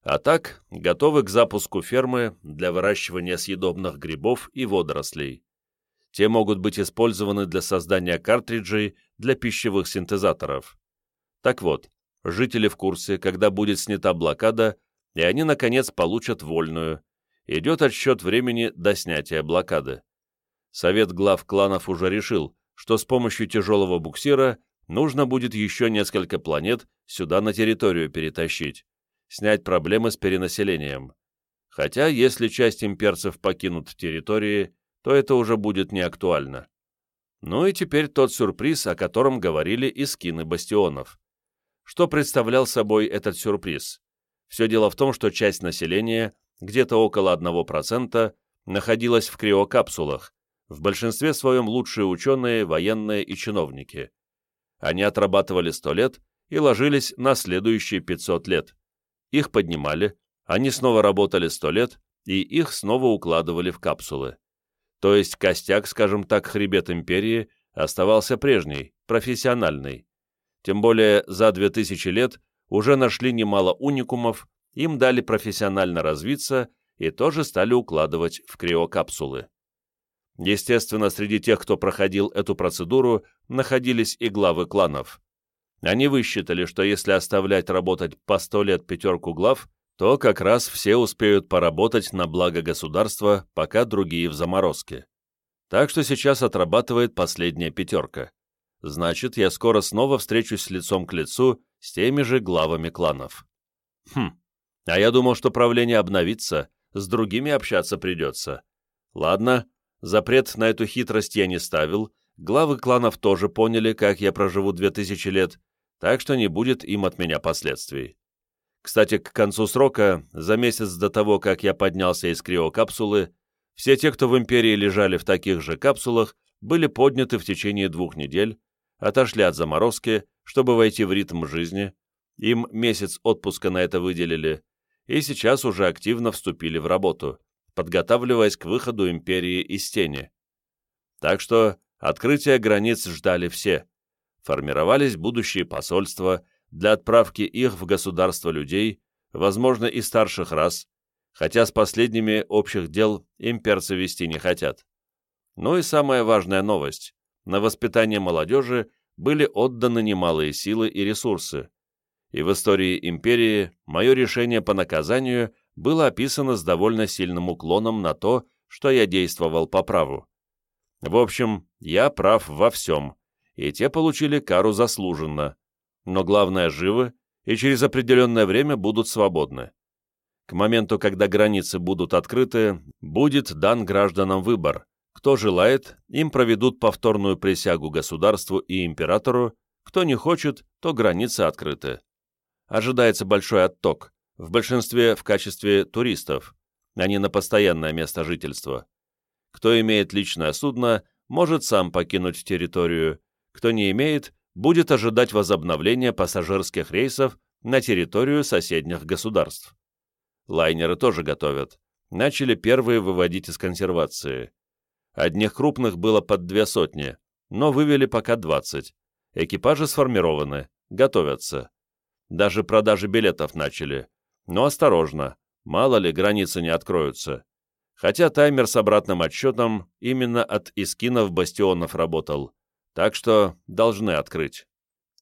А так, готовы к запуску фермы для выращивания съедобных грибов и водорослей. Те могут быть использованы для создания картриджей для пищевых синтезаторов. Так вот, жители в курсе, когда будет снята блокада, и они, наконец, получат вольную. Идет отсчет времени до снятия блокады. Совет глав кланов уже решил, что с помощью тяжелого буксира нужно будет еще несколько планет сюда на территорию перетащить, снять проблемы с перенаселением. Хотя, если часть имперцев покинут территории, то это уже будет не актуально. Ну и теперь тот сюрприз, о котором говорили и скины бастионов. Что представлял собой этот сюрприз? Все дело в том, что часть населения, где-то около 1%, находилась в криокапсулах, В большинстве своем лучшие ученые, военные и чиновники. Они отрабатывали 100 лет и ложились на следующие 500 лет. Их поднимали, они снова работали 100 лет, и их снова укладывали в капсулы. То есть костяк, скажем так, хребет империи оставался прежний, профессиональный. Тем более за 2000 лет уже нашли немало уникумов, им дали профессионально развиться и тоже стали укладывать в криокапсулы. Естественно, среди тех, кто проходил эту процедуру, находились и главы кланов. Они высчитали, что если оставлять работать по сто лет пятерку глав, то как раз все успеют поработать на благо государства, пока другие в заморозке. Так что сейчас отрабатывает последняя пятерка. Значит, я скоро снова встречусь лицом к лицу с теми же главами кланов. Хм, а я думал, что правление обновится, с другими общаться придется. Ладно, Запрет на эту хитрость я не ставил, главы кланов тоже поняли, как я проживу две тысячи лет, так что не будет им от меня последствий. Кстати, к концу срока, за месяц до того, как я поднялся из криокапсулы, все те, кто в Империи лежали в таких же капсулах, были подняты в течение двух недель, отошли от заморозки, чтобы войти в ритм жизни, им месяц отпуска на это выделили, и сейчас уже активно вступили в работу подготавливаясь к выходу империи из тени. Так что открытие границ ждали все. Формировались будущие посольства для отправки их в государство людей, возможно, и старших рас, хотя с последними общих дел имперцы вести не хотят. Ну и самая важная новость. На воспитание молодежи были отданы немалые силы и ресурсы. И в истории империи мое решение по наказанию было описано с довольно сильным уклоном на то, что я действовал по праву. В общем, я прав во всем, и те получили кару заслуженно. Но главное, живы и через определенное время будут свободны. К моменту, когда границы будут открыты, будет дан гражданам выбор. Кто желает, им проведут повторную присягу государству и императору, кто не хочет, то границы открыты. Ожидается большой отток, в большинстве в качестве туристов, а не на постоянное место жительства. Кто имеет личное судно, может сам покинуть территорию, кто не имеет, будет ожидать возобновления пассажирских рейсов на территорию соседних государств. Лайнеры тоже готовят. Начали первые выводить из консервации. Одних крупных было под две сотни, но вывели пока 20. Экипажи сформированы, готовятся. Даже продажи билетов начали. Но осторожно, мало ли границы не откроются. Хотя таймер с обратным отсчетом именно от искинов бастионов работал, так что должны открыть.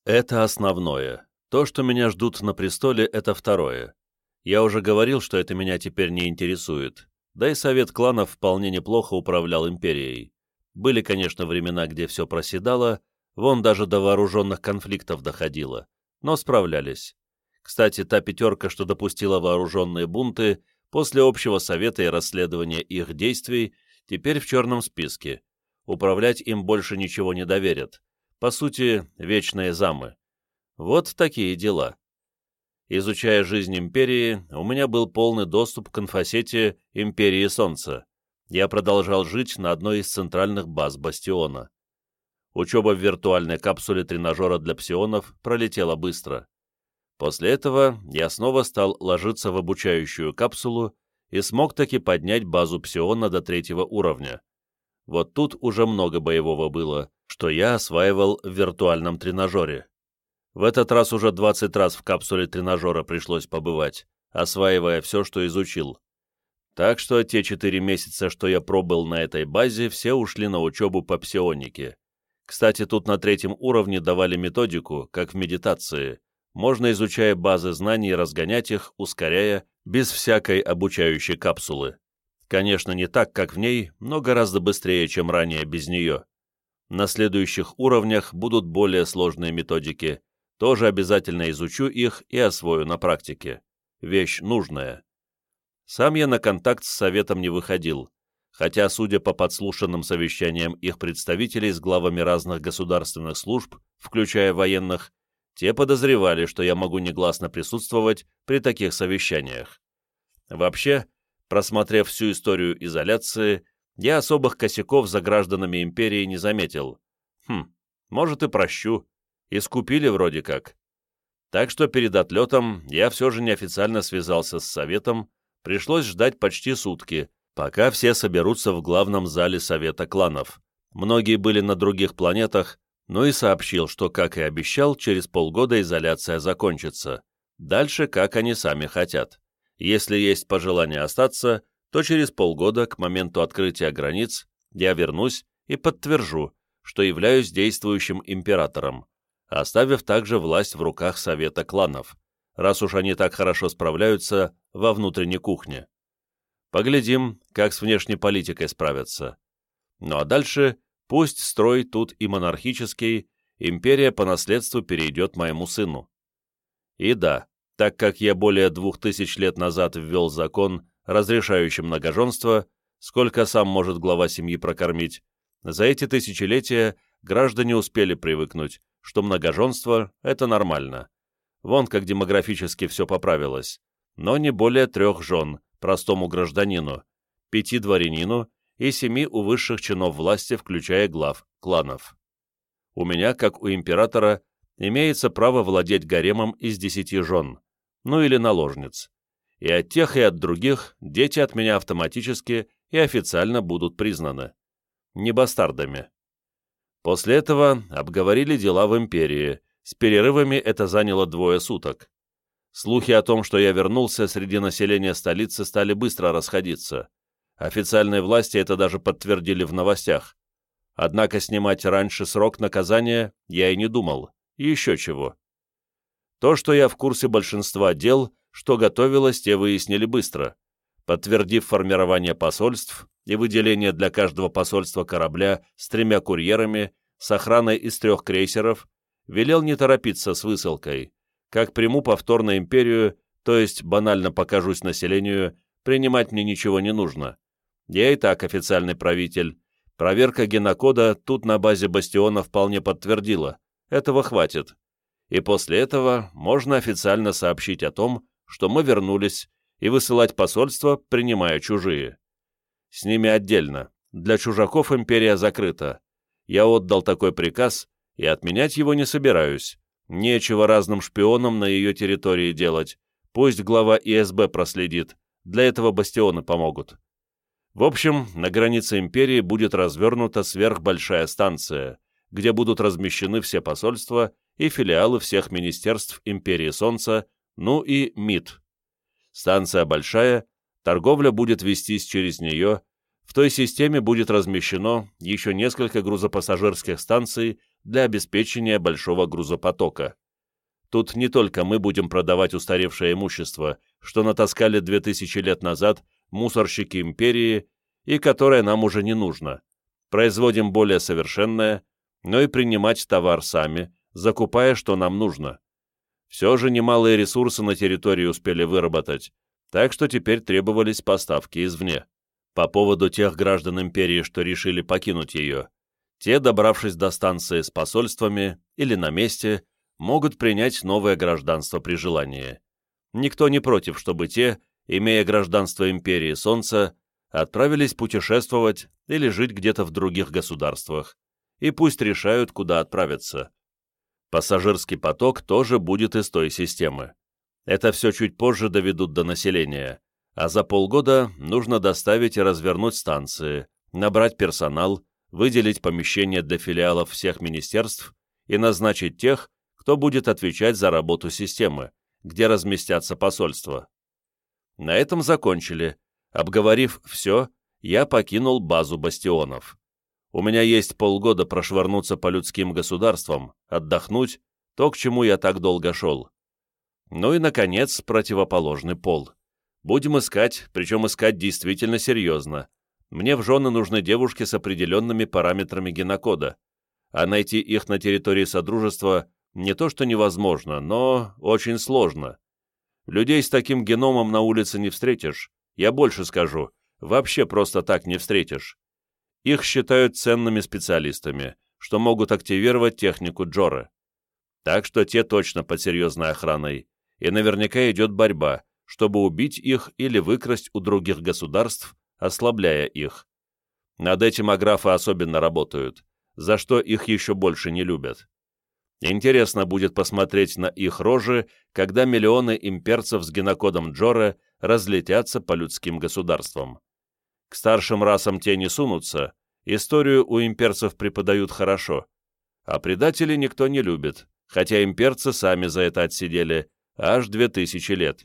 Это основное. То, что меня ждут на престоле, это второе. Я уже говорил, что это меня теперь не интересует. Да и совет кланов вполне неплохо управлял империей. Были, конечно, времена, где все проседало, вон даже до вооруженных конфликтов доходило, но справлялись. Кстати, та пятерка, что допустила вооруженные бунты, после общего совета и расследования их действий, теперь в черном списке. Управлять им больше ничего не доверят. По сути, вечные замы. Вот такие дела. Изучая жизнь империи, у меня был полный доступ к инфосети Империи Солнца. Я продолжал жить на одной из центральных баз Бастиона. Учеба в виртуальной капсуле тренажера для псионов пролетела быстро. После этого я снова стал ложиться в обучающую капсулу и смог таки поднять базу псиона до третьего уровня. Вот тут уже много боевого было, что я осваивал в виртуальном тренажере. В этот раз уже 20 раз в капсуле тренажера пришлось побывать, осваивая все, что изучил. Так что те четыре месяца, что я пробыл на этой базе, все ушли на учебу по псионике. Кстати, тут на третьем уровне давали методику, как в медитации, можно, изучая базы знаний, разгонять их, ускоряя, без всякой обучающей капсулы. Конечно, не так, как в ней, но гораздо быстрее, чем ранее без нее. На следующих уровнях будут более сложные методики. Тоже обязательно изучу их и освою на практике. Вещь нужная. Сам я на контакт с советом не выходил, хотя, судя по подслушанным совещаниям их представителей с главами разных государственных служб, включая военных, те подозревали, что я могу негласно присутствовать при таких совещаниях. Вообще, просмотрев всю историю изоляции, я особых косяков за гражданами империи не заметил. Хм, может и прощу. Искупили вроде как. Так что перед отлетом я все же неофициально связался с Советом, пришлось ждать почти сутки, пока все соберутся в главном зале Совета кланов. Многие были на других планетах, но и сообщил, что, как и обещал, через полгода изоляция закончится. Дальше, как они сами хотят. Если есть пожелание остаться, то через полгода, к моменту открытия границ, я вернусь и подтвержу, что являюсь действующим императором, оставив также власть в руках Совета кланов, раз уж они так хорошо справляются во внутренней кухне. Поглядим, как с внешней политикой справятся. Ну а дальше пусть строй тут и монархический, империя по наследству перейдет моему сыну. И да, так как я более двух тысяч лет назад ввел закон, разрешающий многоженство, сколько сам может глава семьи прокормить, за эти тысячелетия граждане успели привыкнуть, что многоженство – это нормально. Вон как демографически все поправилось. Но не более трех жен, простому гражданину, пяти дворянину и семи у высших чинов власти, включая глав кланов. У меня, как у императора, имеется право владеть гаремом из десяти жен, ну или наложниц. И от тех, и от других дети от меня автоматически и официально будут признаны. Не бастардами. После этого обговорили дела в империи, с перерывами это заняло двое суток. Слухи о том, что я вернулся, среди населения столицы стали быстро расходиться. Официальные власти это даже подтвердили в новостях. Однако снимать раньше срок наказания я и не думал. еще чего. То, что я в курсе большинства дел, что готовилось, те выяснили быстро. Подтвердив формирование посольств, и выделение для каждого посольства корабля с тремя курьерами, с охраной из трех крейсеров, велел не торопиться с высылкой. Как приму повторно империю, то есть банально покажусь населению, принимать мне ничего не нужно. Я и так официальный правитель. Проверка генокода тут на базе Бастиона вполне подтвердила. Этого хватит. И после этого можно официально сообщить о том, что мы вернулись, и высылать посольства, принимая чужие. С ними отдельно. Для чужаков империя закрыта. Я отдал такой приказ, и отменять его не собираюсь. Нечего разным шпионам на ее территории делать. Пусть глава ИСБ проследит. Для этого бастионы помогут. В общем, на границе империи будет развернута сверхбольшая станция, где будут размещены все посольства и филиалы всех министерств Империи Солнца, ну и МИД. Станция большая, торговля будет вестись через нее, в той системе будет размещено еще несколько грузопассажирских станций для обеспечения большого грузопотока. Тут не только мы будем продавать устаревшее имущество, что натаскали 2000 лет назад мусорщики империи и которое нам уже не нужно. Производим более совершенное, но и принимать товар сами, закупая, что нам нужно. Все же немалые ресурсы на территории успели выработать, так что теперь требовались поставки извне. По поводу тех граждан империи, что решили покинуть ее, те, добравшись до станции с посольствами или на месте, могут принять новое гражданство при желании. Никто не против, чтобы те, имея гражданство империи Солнца, отправились путешествовать или жить где-то в других государствах, и пусть решают, куда отправиться. Пассажирский поток тоже будет из той системы. Это все чуть позже доведут до населения, а за полгода нужно доставить и развернуть станции, набрать персонал, выделить помещения для филиалов всех министерств и назначить тех, кто будет отвечать за работу системы, где разместятся посольства. На этом закончили. Обговорив все, я покинул базу бастионов. У меня есть полгода прошвырнуться по людским государствам, отдохнуть, то, к чему я так долго шел. Ну и, наконец, противоположный пол. Будем искать, причем искать действительно серьезно. Мне в жены нужны девушки с определенными параметрами генокода, а найти их на территории Содружества не то что невозможно, но очень сложно. Людей с таким геномом на улице не встретишь, я больше скажу, вообще просто так не встретишь. Их считают ценными специалистами, что могут активировать технику Джора. Так что те точно под серьезной охраной, и наверняка идет борьба, чтобы убить их или выкрасть у других государств, ослабляя их. Над этим аграфы особенно работают, за что их еще больше не любят. Интересно будет посмотреть на их рожи, когда миллионы имперцев с генокодом Джора разлетятся по людским государствам. К старшим расам те не сунутся, историю у имперцев преподают хорошо, а предателей никто не любит, хотя имперцы сами за это отсидели аж две тысячи лет.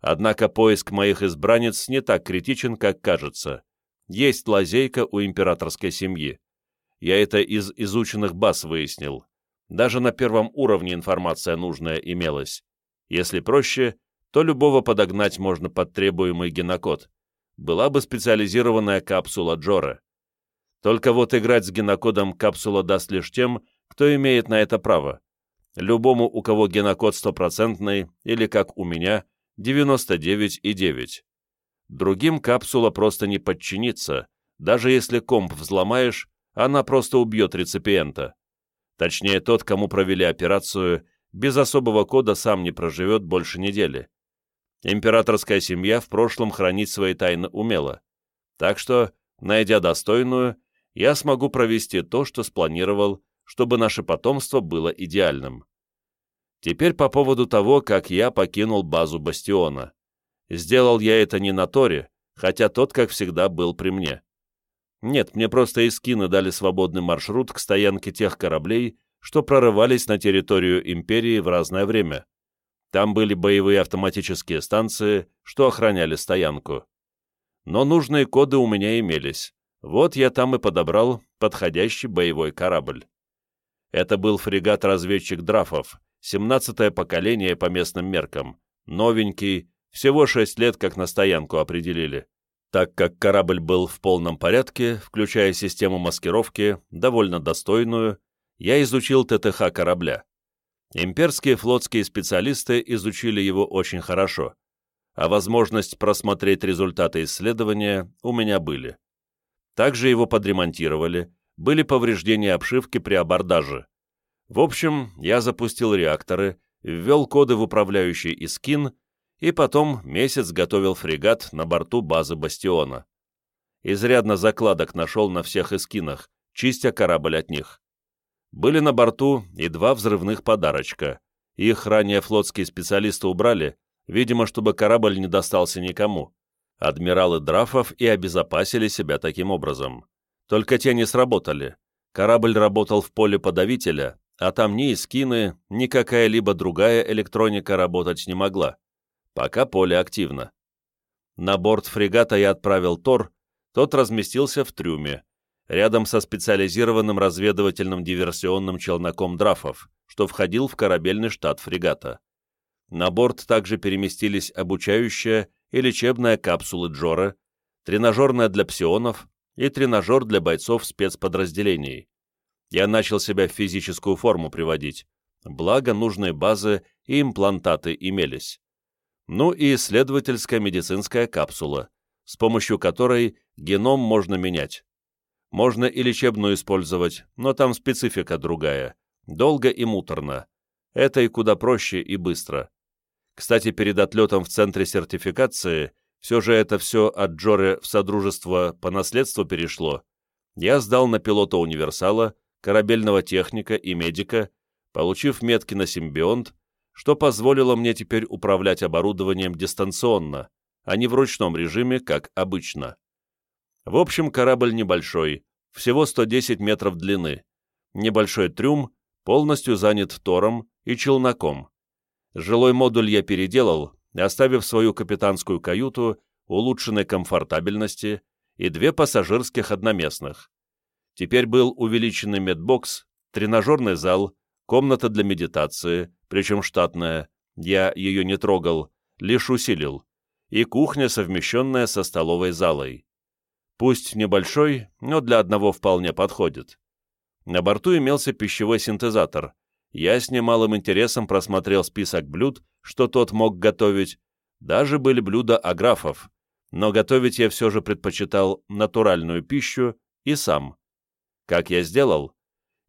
Однако поиск моих избранниц не так критичен, как кажется. Есть лазейка у императорской семьи. Я это из изученных баз выяснил. Даже на первом уровне информация нужная имелась. Если проще, то любого подогнать можно под требуемый генокод. Была бы специализированная капсула Джора. Только вот играть с генокодом капсула даст лишь тем, кто имеет на это право. Любому, у кого генокод стопроцентный, или как у меня, 99,9. Другим капсула просто не подчинится, даже если комп взломаешь, она просто убьет реципиента. Точнее, тот, кому провели операцию, без особого кода сам не проживет больше недели. Императорская семья в прошлом хранить свои тайны умела. Так что, найдя достойную, я смогу провести то, что спланировал, чтобы наше потомство было идеальным. Теперь по поводу того, как я покинул базу Бастиона. Сделал я это не на Торе, хотя тот, как всегда, был при мне. Нет, мне просто эскины дали свободный маршрут к стоянке тех кораблей, что прорывались на территорию Империи в разное время. Там были боевые автоматические станции, что охраняли стоянку. Но нужные коды у меня имелись. Вот я там и подобрал подходящий боевой корабль. Это был фрегат-разведчик Драфов, 17-е поколение по местным меркам, новенький, всего 6 лет как на стоянку определили. Так как корабль был в полном порядке, включая систему маскировки, довольно достойную, я изучил ТТХ корабля. Имперские флотские специалисты изучили его очень хорошо, а возможность просмотреть результаты исследования у меня были. Также его подремонтировали, были повреждения обшивки при абордаже. В общем, я запустил реакторы, ввел коды в управляющий Искин и потом месяц готовил фрегат на борту базы Бастиона. Изрядно закладок нашел на всех эскинах, чистя корабль от них. Были на борту и два взрывных подарочка. Их ранее флотские специалисты убрали, видимо, чтобы корабль не достался никому. Адмиралы Драфов и обезопасили себя таким образом. Только те не сработали. Корабль работал в поле подавителя, а там ни эскины, ни какая-либо другая электроника работать не могла пока поле активно. На борт фрегата я отправил Тор, тот разместился в трюме, рядом со специализированным разведывательным диверсионным челноком Драфов, что входил в корабельный штат фрегата. На борт также переместились обучающая и лечебная капсулы Джора, тренажерная для псионов и тренажер для бойцов спецподразделений. Я начал себя в физическую форму приводить, благо нужные базы и имплантаты имелись ну и исследовательская медицинская капсула, с помощью которой геном можно менять. Можно и лечебную использовать, но там специфика другая, долго и муторно. Это и куда проще и быстро. Кстати, перед отлетом в центре сертификации, все же это все от Джоры в Содружество по наследству перешло, я сдал на пилота универсала, корабельного техника и медика, получив метки на симбионт, что позволило мне теперь управлять оборудованием дистанционно, а не в ручном режиме, как обычно. В общем, корабль небольшой, всего 110 метров длины. Небольшой трюм, полностью занят тором и челноком. Жилой модуль я переделал, оставив свою капитанскую каюту улучшенной комфортабельности и две пассажирских одноместных. Теперь был увеличенный медбокс, тренажерный зал, комната для медитации, причем штатная, я ее не трогал, лишь усилил, и кухня, совмещенная со столовой залой. Пусть небольшой, но для одного вполне подходит. На борту имелся пищевой синтезатор. Я с немалым интересом просмотрел список блюд, что тот мог готовить. Даже были блюда аграфов, но готовить я все же предпочитал натуральную пищу и сам. Как я сделал?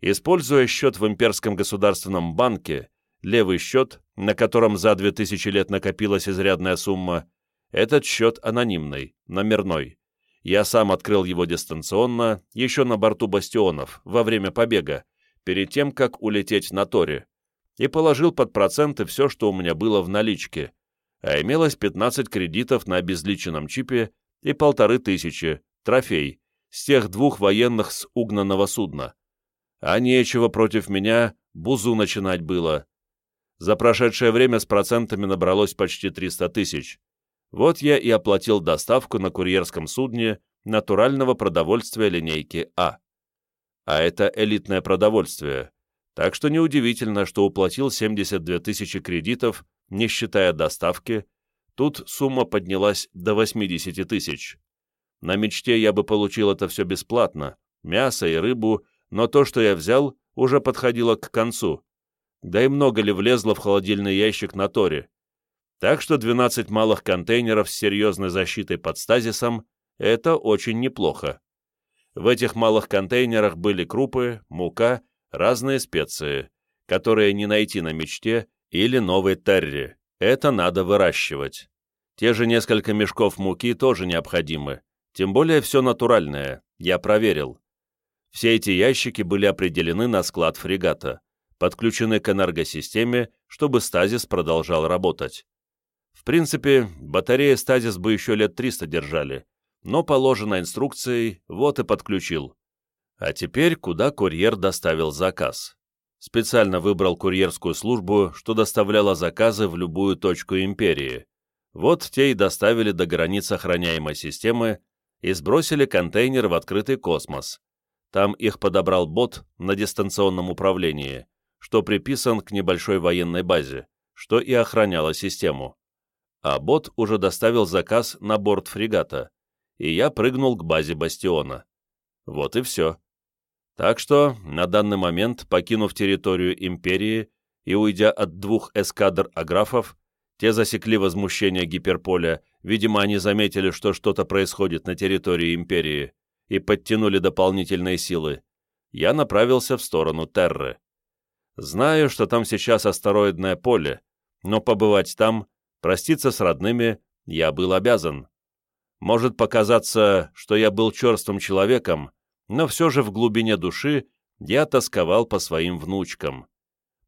Используя счет в имперском государственном банке, левый счет, на котором за 2000 лет накопилась изрядная сумма, этот счет анонимный, номерной, Я сам открыл его дистанционно, еще на борту бастионов, во время побега, перед тем, как улететь на Торе, и положил под проценты все, что у меня было в наличке, а имелось 15 кредитов на обезличенном чипе и полторы тысячи, трофей, с тех двух военных с угнанного судна. А нечего против меня бузу начинать было. За прошедшее время с процентами набралось почти 300 тысяч. Вот я и оплатил доставку на курьерском судне натурального продовольствия линейки А. А это элитное продовольствие. Так что неудивительно, что уплатил 72 тысячи кредитов, не считая доставки. Тут сумма поднялась до 80 тысяч. На мечте я бы получил это все бесплатно, мясо и рыбу, но то, что я взял, уже подходило к концу. Да и много ли влезло в холодильный ящик на Торе. Так что 12 малых контейнеров с серьезной защитой под стазисом – это очень неплохо. В этих малых контейнерах были крупы, мука, разные специи, которые не найти на мечте или новой терри. Это надо выращивать. Те же несколько мешков муки тоже необходимы, тем более все натуральное, я проверил. Все эти ящики были определены на склад фрегата, подключены к энергосистеме, чтобы стазис продолжал работать. В принципе, батареи стазис бы еще лет 300 держали, но положено инструкцией, вот и подключил. А теперь куда курьер доставил заказ? Специально выбрал курьерскую службу, что доставляла заказы в любую точку империи. Вот те и доставили до границ охраняемой системы и сбросили контейнер в открытый космос, там их подобрал бот на дистанционном управлении, что приписан к небольшой военной базе, что и охраняло систему. А бот уже доставил заказ на борт фрегата, и я прыгнул к базе бастиона. Вот и все. Так что, на данный момент, покинув территорию Империи и уйдя от двух эскадр аграфов, те засекли возмущение гиперполя, видимо, они заметили, что что-то происходит на территории Империи, и подтянули дополнительные силы, я направился в сторону Терры. Знаю, что там сейчас астероидное поле, но побывать там, проститься с родными, я был обязан. Может показаться, что я был черствым человеком, но все же в глубине души я тосковал по своим внучкам.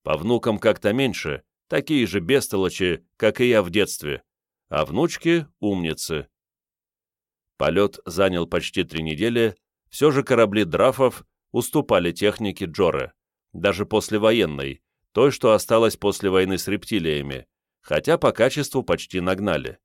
По внукам как-то меньше, такие же бестолочи, как и я в детстве, а внучки — умницы. Полет занял почти три недели, все же корабли драфов уступали технике Джоры, даже послевоенной, той, что осталось после войны с рептилиями, хотя по качеству почти нагнали.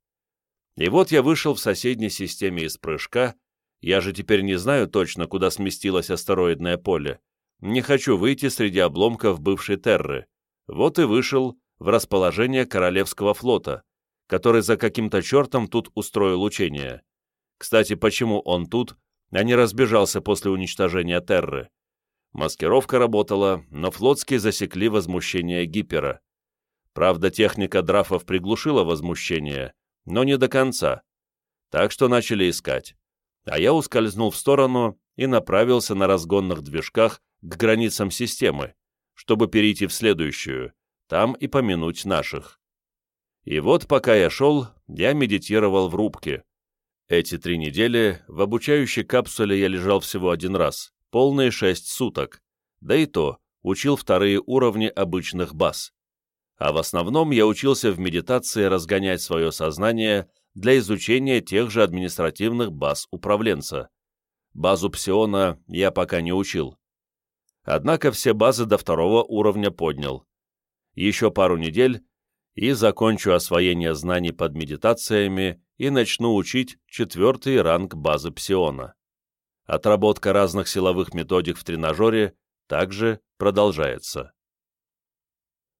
И вот я вышел в соседней системе из прыжка, я же теперь не знаю точно, куда сместилось астероидное поле, не хочу выйти среди обломков бывшей Терры, вот и вышел в расположение Королевского флота, который за каким-то чертом тут устроил учение. Кстати, почему он тут, а не разбежался после уничтожения Терры? Маскировка работала, но флотские засекли возмущение Гипера. Правда, техника драфов приглушила возмущение, но не до конца. Так что начали искать. А я ускользнул в сторону и направился на разгонных движках к границам системы, чтобы перейти в следующую, там и помянуть наших. И вот пока я шел, я медитировал в рубке, эти три недели в обучающей капсуле я лежал всего один раз, полные шесть суток, да и то учил вторые уровни обычных баз. А в основном я учился в медитации разгонять свое сознание для изучения тех же административных баз управленца. Базу псиона я пока не учил. Однако все базы до второго уровня поднял. Еще пару недель, и закончу освоение знаний под медитациями и начну учить четвертый ранг базы псиона. Отработка разных силовых методик в тренажере также продолжается.